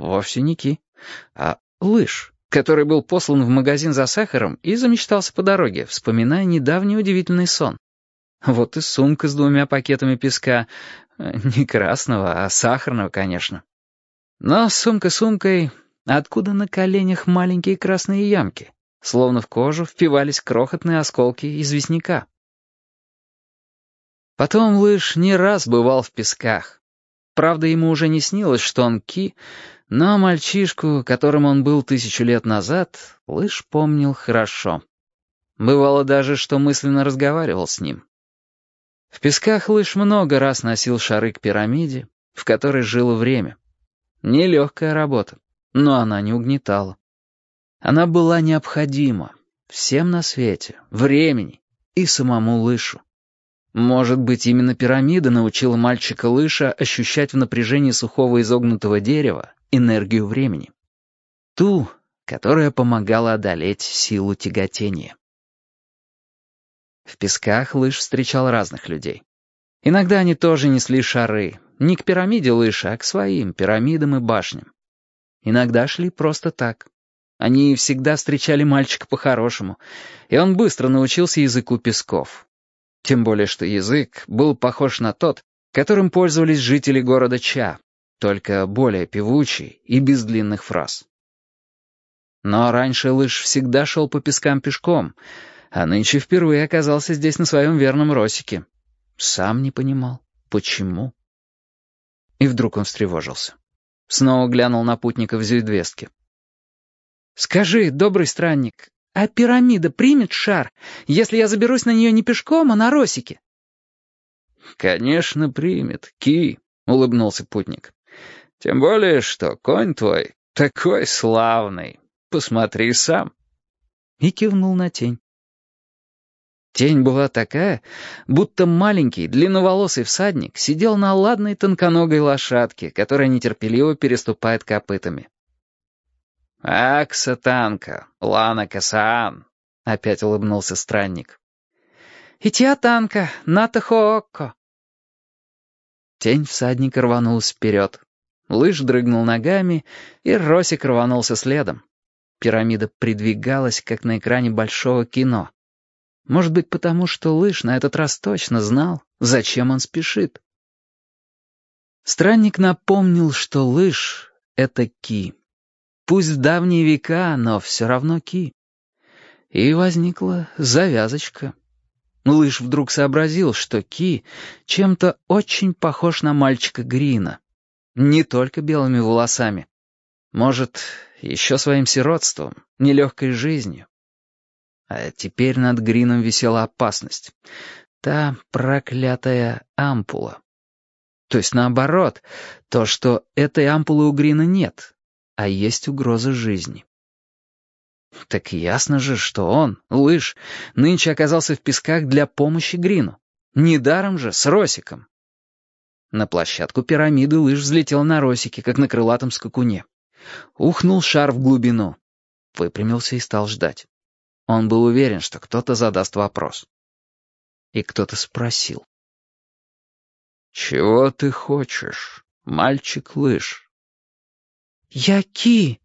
Вовсе не ки, а лыж, который был послан в магазин за сахаром и замечтался по дороге, вспоминая недавний удивительный сон. Вот и сумка с двумя пакетами песка. Не красного, а сахарного, конечно. Но сумка сумкой, откуда на коленях маленькие красные ямки? Словно в кожу впивались крохотные осколки известняка. Потом Лыж не раз бывал в песках. Правда, ему уже не снилось, что он Ки, но мальчишку, которым он был тысячу лет назад, Лыж помнил хорошо. Бывало даже, что мысленно разговаривал с ним. В песках Лыж много раз носил шары к пирамиде, в которой жило время. Нелегкая работа, но она не угнетала. Она была необходима всем на свете, времени и самому Лышу. Может быть, именно пирамида научила мальчика Лыша ощущать в напряжении сухого изогнутого дерева энергию времени. Ту, которая помогала одолеть силу тяготения. В песках Лыж встречал разных людей. Иногда они тоже несли шары, не к пирамиде Лыша, а к своим пирамидам и башням. Иногда шли просто так. Они всегда встречали мальчика по-хорошему, и он быстро научился языку песков. Тем более, что язык был похож на тот, которым пользовались жители города Ча, только более певучий и без длинных фраз. Но раньше Лыж всегда шел по пескам пешком, а нынче впервые оказался здесь на своем верном росике. Сам не понимал, почему. И вдруг он встревожился. Снова глянул на путника в зюдвестке. «Скажи, добрый странник, а пирамида примет шар, если я заберусь на нее не пешком, а на росике?» «Конечно примет, Ки», — улыбнулся путник. «Тем более, что конь твой такой славный. Посмотри сам». И кивнул на тень. Тень была такая, будто маленький, длинноволосый всадник сидел на ладной тонконогой лошадке, которая нетерпеливо переступает копытами. «Акса танка, лана касаан», — опять улыбнулся странник. «Ития танка, ната хоокко». Тень всадника рванулась вперед. Лыж дрыгнул ногами, и Росик рванулся следом. Пирамида придвигалась, как на экране большого кино. Может быть, потому что Лыж на этот раз точно знал, зачем он спешит. Странник напомнил, что Лыж — это Ки. Пусть в давние века, но все равно Ки. И возникла завязочка. Лыж вдруг сообразил, что Ки чем-то очень похож на мальчика Грина. Не только белыми волосами. Может, еще своим сиротством, нелегкой жизнью. А теперь над Грином висела опасность. Та проклятая ампула. То есть наоборот, то, что этой ампулы у Грина нет, а есть угроза жизни. Так ясно же, что он, Лыж, нынче оказался в песках для помощи Грину. Недаром же, с Росиком. На площадку пирамиды Лыж взлетел на Росике, как на крылатом скакуне. Ухнул шар в глубину. Выпрямился и стал ждать. Он был уверен, что кто-то задаст вопрос. И кто-то спросил. «Чего ты хочешь, мальчик-лыж?» «Я Ки».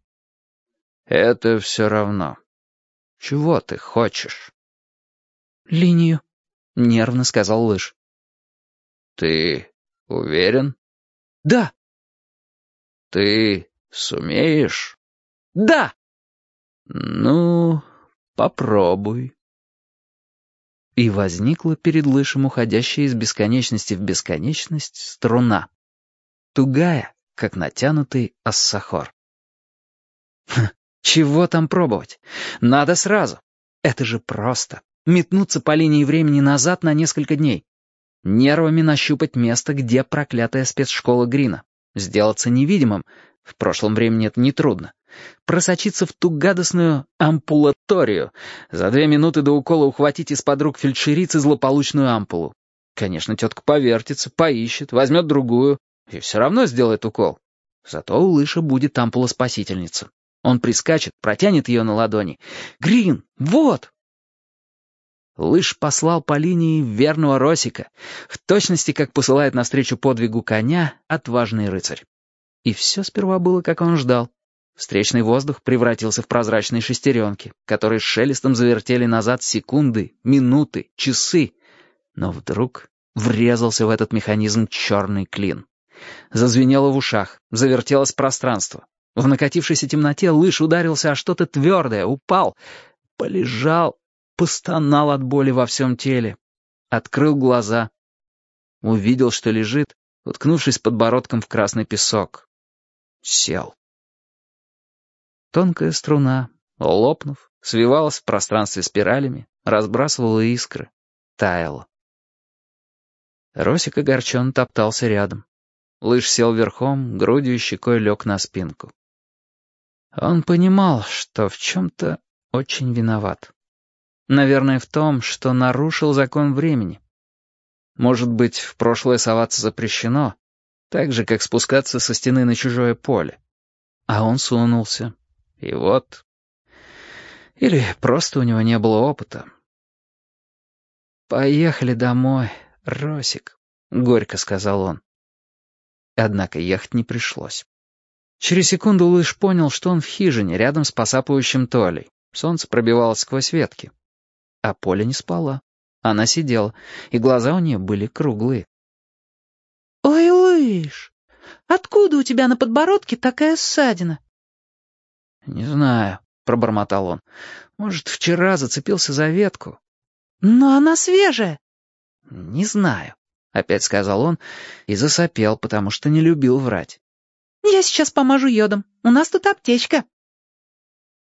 «Это все равно. Чего ты хочешь?» «Линию», — нервно сказал Лыж. «Ты уверен?» «Да». «Ты сумеешь?» «Да». «Ну, попробуй». И возникла перед Лышем уходящая из бесконечности в бесконечность струна. Тугая, как натянутый ассахор. Чего там пробовать? Надо сразу. Это же просто. Метнуться по линии времени назад на несколько дней. Нервами нащупать место, где проклятая спецшкола Грина. Сделаться невидимым. В прошлом времени это нетрудно. Просочиться в ту гадостную ампулаторию. За две минуты до укола ухватить из-под рук фельдшерицы злополучную ампулу. Конечно, тетка повертится, поищет, возьмет другую, и все равно сделает укол. Зато у Лыша будет ампула-спасительница. Он прискачет, протянет ее на ладони. «Грин, вот!» Лыж послал по линии верного Росика, в точности, как посылает навстречу подвигу коня отважный рыцарь. И все сперва было, как он ждал. Встречный воздух превратился в прозрачные шестеренки, которые шелестом завертели назад секунды, минуты, часы. Но вдруг врезался в этот механизм черный клин. Зазвенело в ушах, завертелось пространство. В накатившейся темноте лыж ударился о что-то твердое, упал, полежал, постонал от боли во всем теле. Открыл глаза. Увидел, что лежит, уткнувшись подбородком в красный песок. Сел. Тонкая струна, лопнув, свивалась в пространстве спиралями, разбрасывала искры, таяла. Росик огорчен топтался рядом. Лыж сел верхом, грудью щекой лег на спинку. Он понимал, что в чем-то очень виноват. Наверное, в том, что нарушил закон времени. Может быть, в прошлое соваться запрещено, так же, как спускаться со стены на чужое поле. А он сунулся, и вот... Или просто у него не было опыта. «Поехали домой, Росик», — горько сказал он. Однако ехать не пришлось. Через секунду Лыж понял, что он в хижине, рядом с посапывающим Толей. Солнце пробивалось сквозь ветки. А Поля не спала. Она сидела, и глаза у нее были круглые. «Ой, Лыж, откуда у тебя на подбородке такая ссадина?» «Не знаю», — пробормотал он. «Может, вчера зацепился за ветку?» «Но она свежая». «Не знаю», — опять сказал он и засопел, потому что не любил врать. «Я сейчас помажу йодом. У нас тут аптечка».